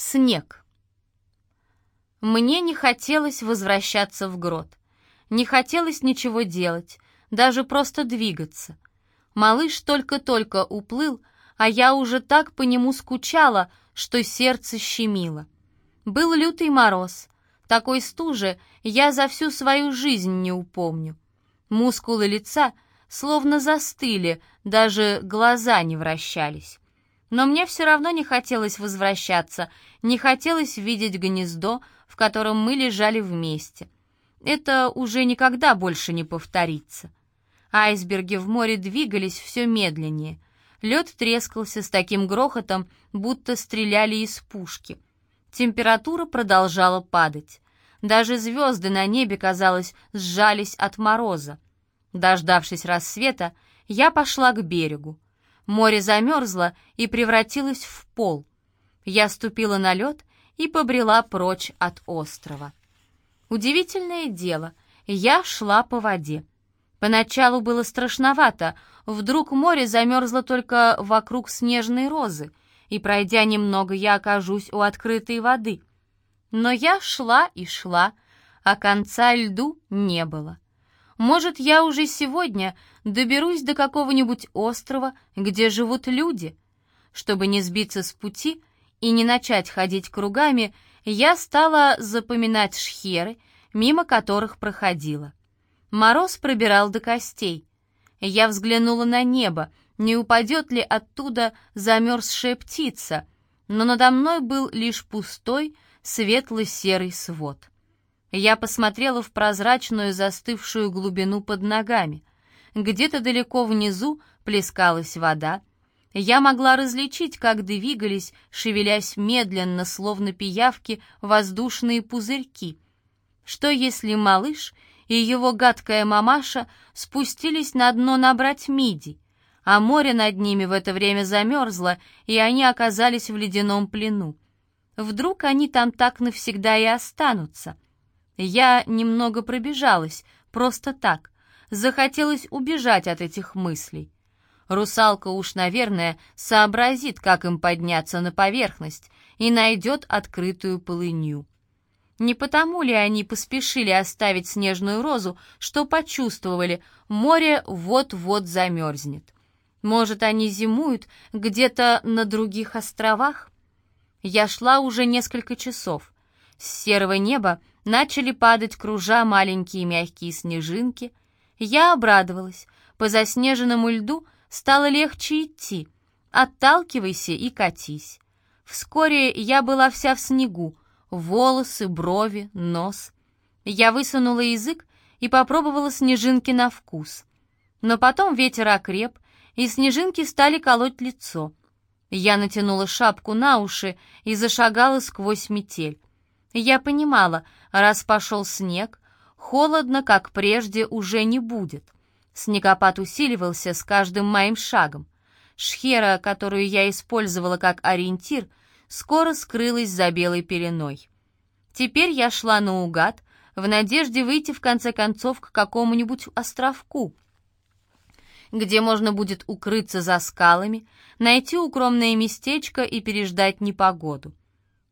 Снег. Мне не хотелось возвращаться в грот. Не хотелось ничего делать, даже просто двигаться. Малыш только-только уплыл, а я уже так по нему скучала, что сердце щемило. Был лютый мороз. Такой стужи я за всю свою жизнь не упомню. Мускулы лица словно застыли, даже глаза не вращались. Но мне все равно не хотелось возвращаться, не хотелось видеть гнездо, в котором мы лежали вместе. Это уже никогда больше не повторится. Айсберги в море двигались все медленнее. Лед трескался с таким грохотом, будто стреляли из пушки. Температура продолжала падать. Даже звезды на небе, казалось, сжались от мороза. Дождавшись рассвета, я пошла к берегу. Море замерзло и превратилось в пол. Я ступила на лед и побрела прочь от острова. Удивительное дело, я шла по воде. Поначалу было страшновато, вдруг море замерзло только вокруг снежной розы, и, пройдя немного, я окажусь у открытой воды. Но я шла и шла, а конца льду не было. Может, я уже сегодня доберусь до какого-нибудь острова, где живут люди. Чтобы не сбиться с пути и не начать ходить кругами, я стала запоминать шхеры, мимо которых проходила. Мороз пробирал до костей. Я взглянула на небо, не упадет ли оттуда замерзшая птица, но надо мной был лишь пустой, светло-серый свод. Я посмотрела в прозрачную застывшую глубину под ногами. Где-то далеко внизу плескалась вода. Я могла различить, как двигались, шевелясь медленно, словно пиявки, воздушные пузырьки. Что если малыш и его гадкая мамаша спустились на дно набрать мидий, а море над ними в это время замерзло, и они оказались в ледяном плену? Вдруг они там так навсегда и останутся — я немного пробежалась, просто так. Захотелось убежать от этих мыслей. Русалка уж, наверное, сообразит, как им подняться на поверхность, и найдет открытую полынью. Не потому ли они поспешили оставить снежную розу, что почувствовали, море вот-вот замерзнет? Может, они зимуют где-то на других островах? Я шла уже несколько часов. С серого неба начали падать кружа маленькие мягкие снежинки. Я обрадовалась. По заснеженному льду стало легче идти. Отталкивайся и катись. Вскоре я была вся в снегу. Волосы, брови, нос. Я высунула язык и попробовала снежинки на вкус. Но потом ветер окреп, и снежинки стали колоть лицо. Я натянула шапку на уши и зашагала сквозь метель. Я понимала, раз пошел снег, холодно, как прежде, уже не будет. Снегопад усиливался с каждым моим шагом. Шхера, которую я использовала как ориентир, скоро скрылась за белой пеленой. Теперь я шла наугад, в надежде выйти в конце концов к какому-нибудь островку, где можно будет укрыться за скалами, найти укромное местечко и переждать непогоду.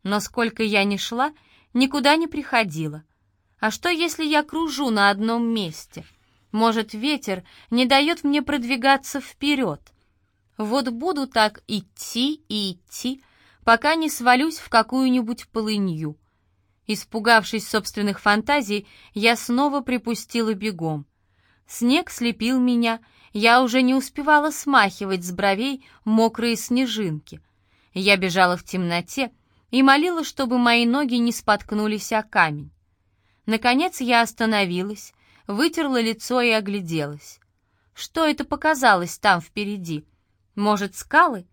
Но сколько я ни шла, никуда не приходила. А что, если я кружу на одном месте? Может, ветер не дает мне продвигаться вперед? Вот буду так идти и идти, пока не свалюсь в какую-нибудь полынью. Испугавшись собственных фантазий, я снова припустила бегом. Снег слепил меня, я уже не успевала смахивать с бровей мокрые снежинки. Я бежала в темноте, и молила, чтобы мои ноги не споткнулись о камень. Наконец я остановилась, вытерла лицо и огляделась. Что это показалось там впереди? Может, скалы?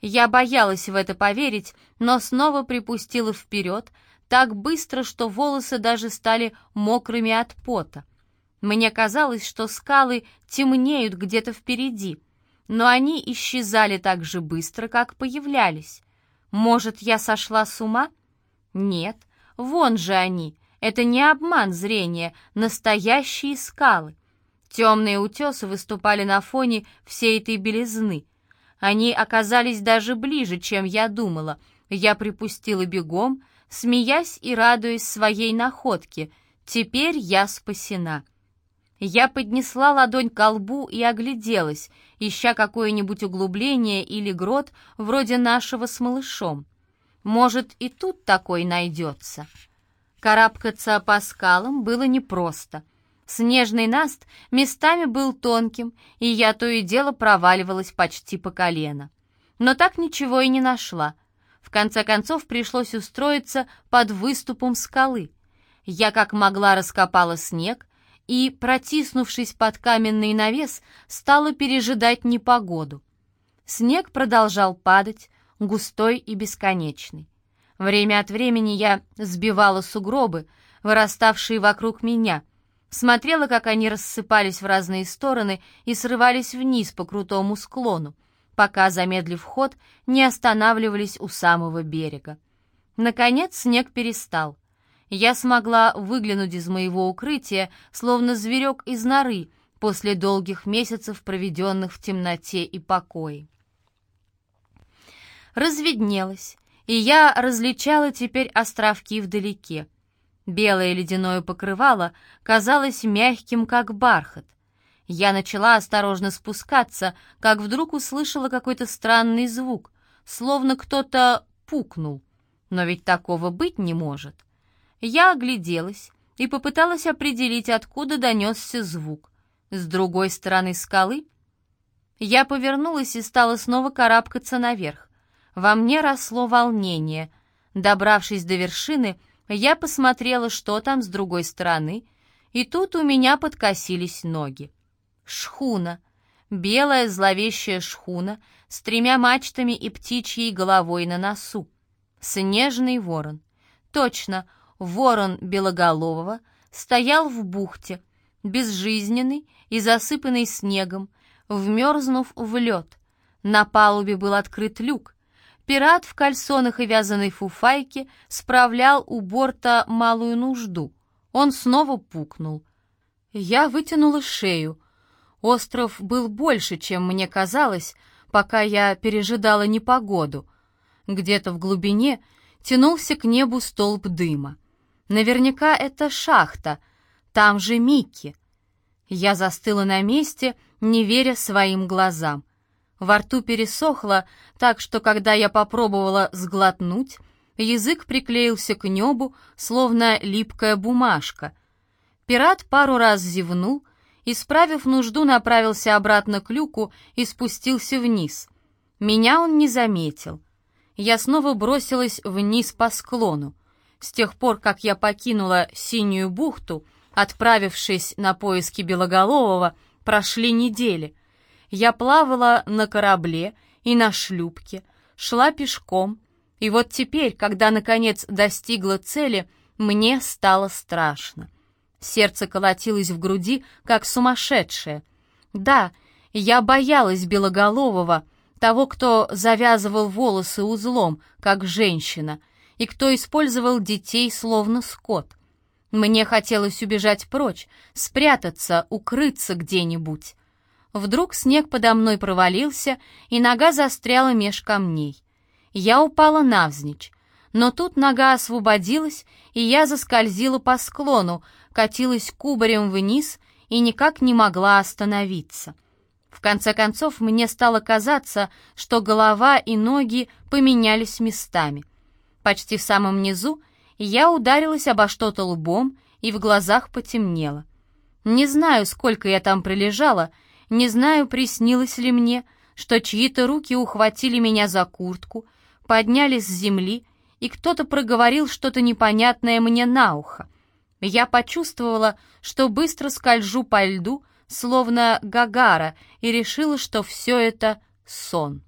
Я боялась в это поверить, но снова припустила вперед, так быстро, что волосы даже стали мокрыми от пота. Мне казалось, что скалы темнеют где-то впереди, но они исчезали так же быстро, как появлялись. Может, я сошла с ума? Нет, вон же они. Это не обман зрения, настоящие скалы. Темные утесы выступали на фоне всей этой белизны. Они оказались даже ближе, чем я думала, Я припустила бегом, смеясь и радуясь своей находке. Теперь я спасена. Я поднесла ладонь к лбу и огляделась, ища какое-нибудь углубление или грот вроде нашего с малышом. Может, и тут такой найдется. Карабкаться по скалам было непросто. Снежный наст местами был тонким, и я то и дело проваливалась почти по колено. Но так ничего и не нашла. В конце концов пришлось устроиться под выступом скалы. Я как могла раскопала снег, и, протиснувшись под каменный навес, стала пережидать непогоду. Снег продолжал падать, густой и бесконечный. Время от времени я сбивала сугробы, выраставшие вокруг меня, смотрела, как они рассыпались в разные стороны и срывались вниз по крутому склону, пока, замедлив ход, не останавливались у самого берега. Наконец снег перестал я смогла выглянуть из моего укрытия, словно зверек из норы, после долгих месяцев, проведенных в темноте и покое. Разведнелось, и я различала теперь островки вдалеке. Белое ледяное покрывало казалось мягким, как бархат. Я начала осторожно спускаться, как вдруг услышала какой-то странный звук, словно кто-то пукнул. Но ведь такого быть не может. Я огляделась и попыталась определить, откуда донесся звук. С другой стороны скалы я повернулась и стала снова карабкаться наверх. Во мне росло волнение. Добравшись до вершины, я посмотрела, что там с другой стороны, и тут у меня подкосились ноги. Шхуна. Белая зловещая шхуна с тремя мачтами и птичьей головой на носу. Снежный ворон. Точно, ворон белоголового стоял в бухте, безжизненный и засыпанный снегом, вмерзнув в лед. На палубе был открыт люк. Пират в кальсонах и вязаной фуфайке справлял у борта малую нужду. Он снова пукнул. Я вытянула шею. Остров был больше, чем мне казалось, пока я пережидала непогоду. Где-то в глубине тянулся к небу столб дыма. Наверняка это шахта. Там же Микки. Я застыла на месте, не веря своим глазам. Во рту пересохло, так что, когда я попробовала сглотнуть, язык приклеился к небу, словно липкая бумажка. Пират пару раз зевнул, исправив нужду, направился обратно к люку и спустился вниз. Меня он не заметил. Я снова бросилась вниз по склону. С тех пор, как я покинула Синюю бухту, отправившись на поиски Белоголового, прошли недели. Я плавала на корабле и на шлюпке, шла пешком, и вот теперь, когда наконец достигла цели, мне стало страшно. Сердце колотилось в груди, как сумасшедшее. Да, я боялась Белоголового, того, кто завязывал волосы узлом, как женщина, и кто использовал детей словно скот. Мне хотелось убежать прочь, спрятаться, укрыться где-нибудь. Вдруг снег подо мной провалился, и нога застряла меж камней. Я упала навзничь, но тут нога освободилась, и я заскользила по склону, катилась кубарем вниз и никак не могла остановиться. В конце концов, мне стало казаться, что голова и ноги поменялись местами — Почти в самом низу я ударилась обо что-то лбом, и в глазах потемнело. Не знаю, сколько я там пролежала, не знаю, приснилось ли мне, что чьи-то руки ухватили меня за куртку, подняли с земли, и кто-то проговорил что-то непонятное мне на ухо. Я почувствовала, что быстро скольжу по льду, словно Гагара, и решила, что все это сон.